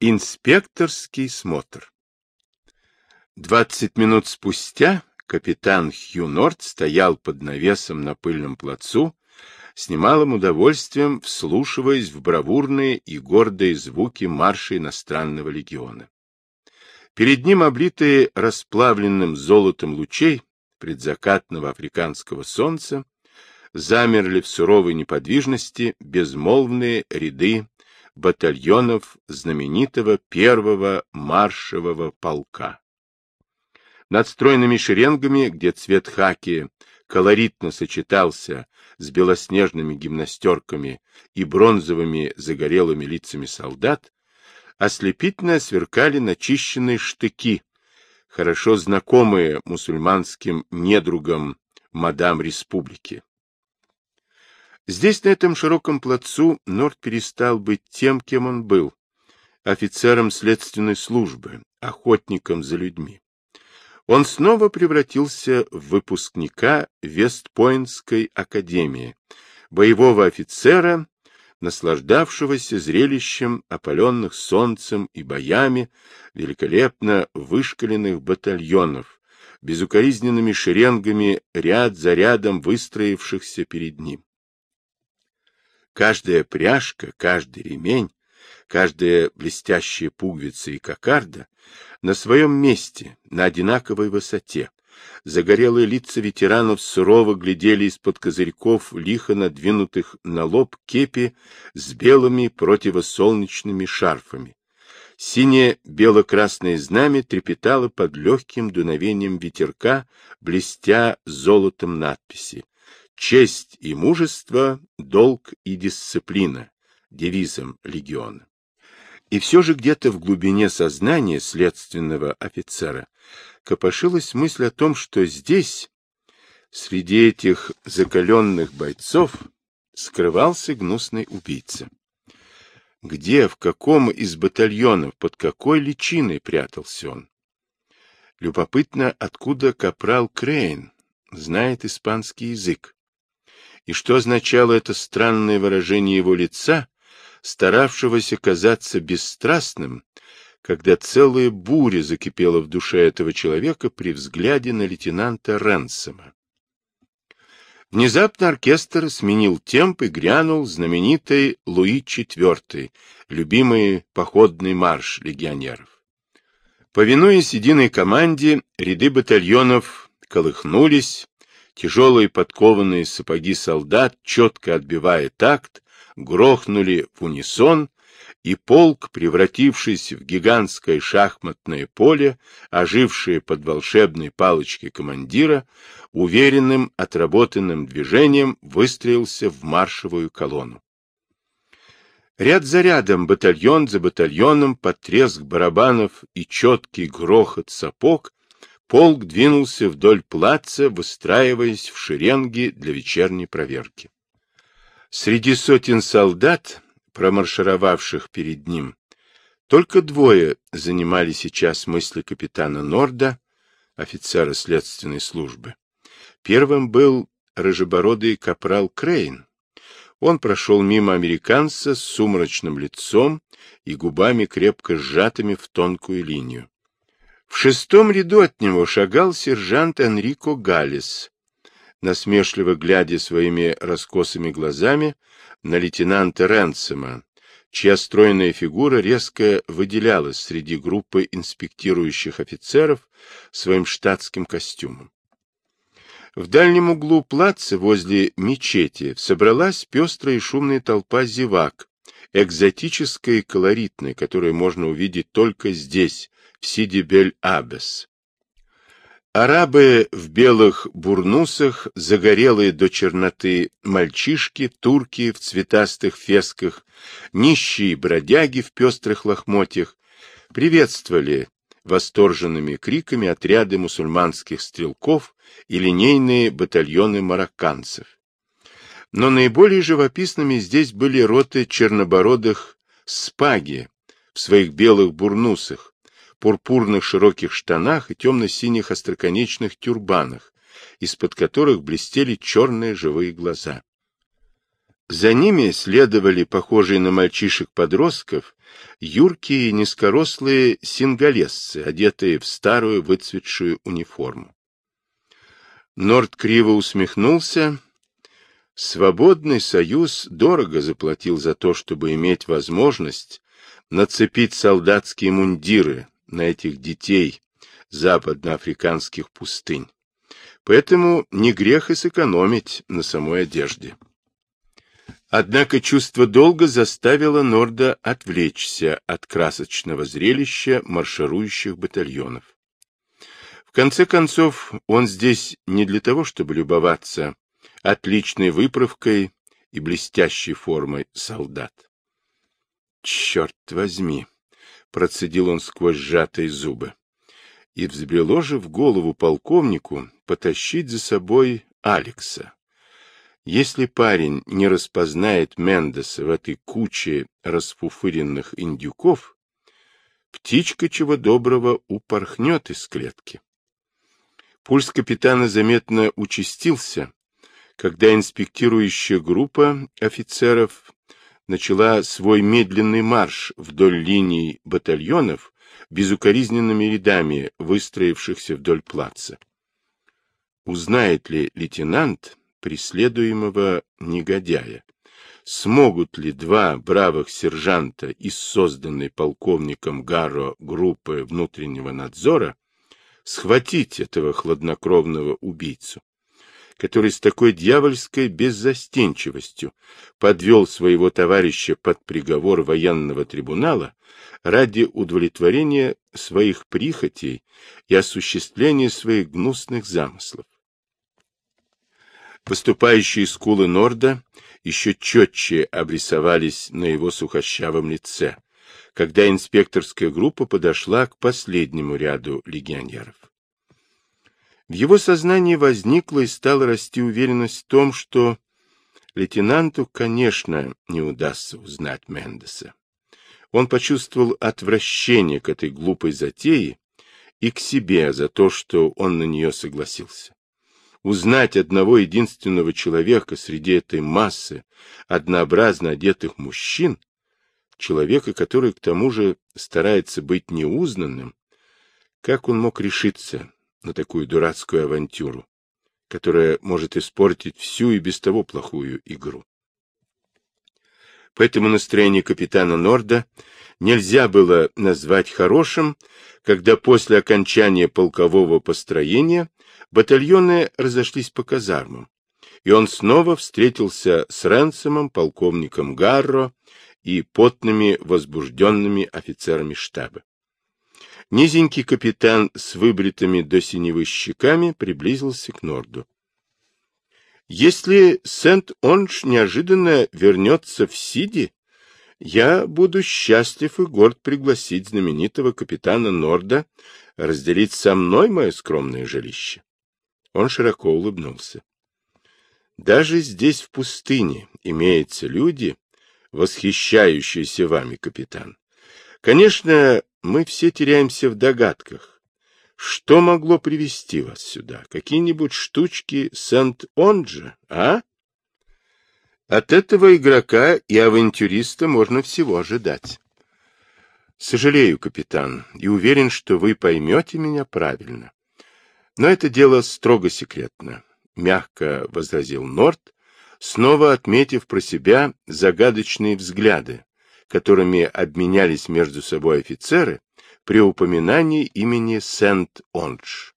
Инспекторский смотр. Двадцать минут спустя капитан Хью Норт стоял под навесом на пыльном плацу, с немалым удовольствием вслушиваясь в бравурные и гордые звуки марша иностранного легиона. Перед ним, облитые расплавленным золотом лучей предзакатного африканского солнца, замерли в суровой неподвижности безмолвные ряды батальонов знаменитого первого маршевого полка. Над стройными шеренгами, где цвет хаки колоритно сочетался с белоснежными гимнастерками и бронзовыми загорелыми лицами солдат, ослепительно сверкали начищенные штыки, хорошо знакомые мусульманским недругам мадам республики. Здесь, на этом широком плацу, Норд перестал быть тем, кем он был, офицером следственной службы, охотником за людьми. Он снова превратился в выпускника Вестпойнтской академии, боевого офицера, наслаждавшегося зрелищем опаленных солнцем и боями великолепно вышкаленных батальонов, безукоризненными шеренгами ряд за рядом выстроившихся перед ним. Каждая пряжка, каждый ремень, каждая блестящая пуговица и кокарда на своем месте, на одинаковой высоте. Загорелые лица ветеранов сурово глядели из-под козырьков, лихо надвинутых на лоб кепи с белыми противосолнечными шарфами. Синее бело-красное знамя трепетало под легким дуновением ветерка, блестя золотом надписи Честь и мужество, долг и дисциплина — девизом легиона. И все же где-то в глубине сознания следственного офицера копошилась мысль о том, что здесь, среди этих закаленных бойцов, скрывался гнусный убийца. Где, в каком из батальонов, под какой личиной прятался он? Любопытно, откуда капрал Крейн знает испанский язык и что означало это странное выражение его лица, старавшегося казаться бесстрастным, когда целая буря закипела в душе этого человека при взгляде на лейтенанта Ренсома. Внезапно оркестр сменил темп и грянул знаменитый Луи IV, любимый походный марш легионеров. Повинуясь единой команде, ряды батальонов колыхнулись, Тяжелые подкованные сапоги солдат, четко отбивая такт, грохнули в унисон, и полк, превратившись в гигантское шахматное поле, ожившее под волшебной палочкой командира, уверенным отработанным движением выстроился в маршевую колонну. Ряд за рядом, батальон за батальоном, под треск барабанов и четкий грохот сапог полк двинулся вдоль плаца, выстраиваясь в шеренги для вечерней проверки. Среди сотен солдат, промаршировавших перед ним, только двое занимали сейчас мысли капитана Норда, офицера следственной службы. Первым был рыжебородый капрал Крейн. Он прошел мимо американца с сумрачным лицом и губами, крепко сжатыми в тонкую линию. В шестом ряду от него шагал сержант Энрико Галлес, насмешливо глядя своими раскосыми глазами на лейтенанта Ренсома, чья стройная фигура резко выделялась среди группы инспектирующих офицеров своим штатским костюмом. В дальнем углу плаца возле мечети собралась пестрая и шумная толпа зевак, экзотическая и колоритная, которую можно увидеть только здесь, Сиди-Бель-Абес. Арабы в белых бурнусах, загорелые до черноты мальчишки, турки в цветастых фесках, нищие бродяги в пестрых лохмотьях приветствовали восторженными криками отряды мусульманских стрелков и линейные батальоны марокканцев. Но наиболее живописными здесь были роты чернобородых спаги в своих белых бурнусах, пурпурных широких штанах и темно-синих остроконечных тюрбанах, из-под которых блестели черные живые глаза. За ними следовали похожие на мальчишек-подростков юркие низкорослые сингалесцы, одетые в старую выцветшую униформу. Норд криво усмехнулся. Свободный союз дорого заплатил за то, чтобы иметь возможность нацепить солдатские мундиры на этих детей западноафриканских пустынь. Поэтому не грех и сэкономить на самой одежде. Однако чувство долга заставило Норда отвлечься от красочного зрелища марширующих батальонов. В конце концов, он здесь не для того, чтобы любоваться отличной выправкой и блестящей формой солдат. «Черт возьми!» — процедил он сквозь сжатые зубы. И взбрело же в голову полковнику потащить за собой Алекса. Если парень не распознает Мендеса в этой куче расфуфыренных индюков, птичка чего доброго упорхнет из клетки. Пульс капитана заметно участился, когда инспектирующая группа офицеров начала свой медленный марш вдоль линий батальонов безукоризненными рядами, выстроившихся вдоль плаца. Узнает ли лейтенант, преследуемого негодяя. Смогут ли два бравых сержанта из созданной полковником Гарро группы внутреннего надзора схватить этого хладнокровного убийцу, который с такой дьявольской беззастенчивостью подвел своего товарища под приговор военного трибунала ради удовлетворения своих прихотей и осуществления своих гнусных замыслов. Поступающие скулы Норда еще четче обрисовались на его сухощавом лице, когда инспекторская группа подошла к последнему ряду легионеров. В его сознании возникла и стала расти уверенность в том, что лейтенанту, конечно, не удастся узнать Мендеса. Он почувствовал отвращение к этой глупой затее и к себе за то, что он на нее согласился узнать одного единственного человека среди этой массы однообразно одетых мужчин, человека, который к тому же старается быть неузнанным, как он мог решиться на такую дурацкую авантюру, которая может испортить всю и без того плохую игру. Поэтому настроение капитана Норда нельзя было назвать хорошим, когда после окончания полкового построения батальоны разошлись по казармам, и он снова встретился с Ренсомом, полковником Гарро и потными возбужденными офицерами штаба. Низенький капитан с выбритыми до синевы щеками приблизился к Норду. Если Сент-Онж неожиданно вернется в Сиди, я буду счастлив и горд пригласить знаменитого капитана Норда разделить со мной мое скромное жилище. Он широко улыбнулся. Даже здесь, в пустыне, имеются люди, восхищающиеся вами, капитан. Конечно, мы все теряемся в догадках. Что могло привести вас сюда? Какие-нибудь штучки Сент-Онджа, а? От этого игрока и авантюриста можно всего ожидать. Сожалею, капитан, и уверен, что вы поймете меня правильно. Но это дело строго секретно, мягко возразил Норт, снова отметив про себя загадочные взгляды, которыми обменялись между собой офицеры при упоминании имени Сент-Ондж.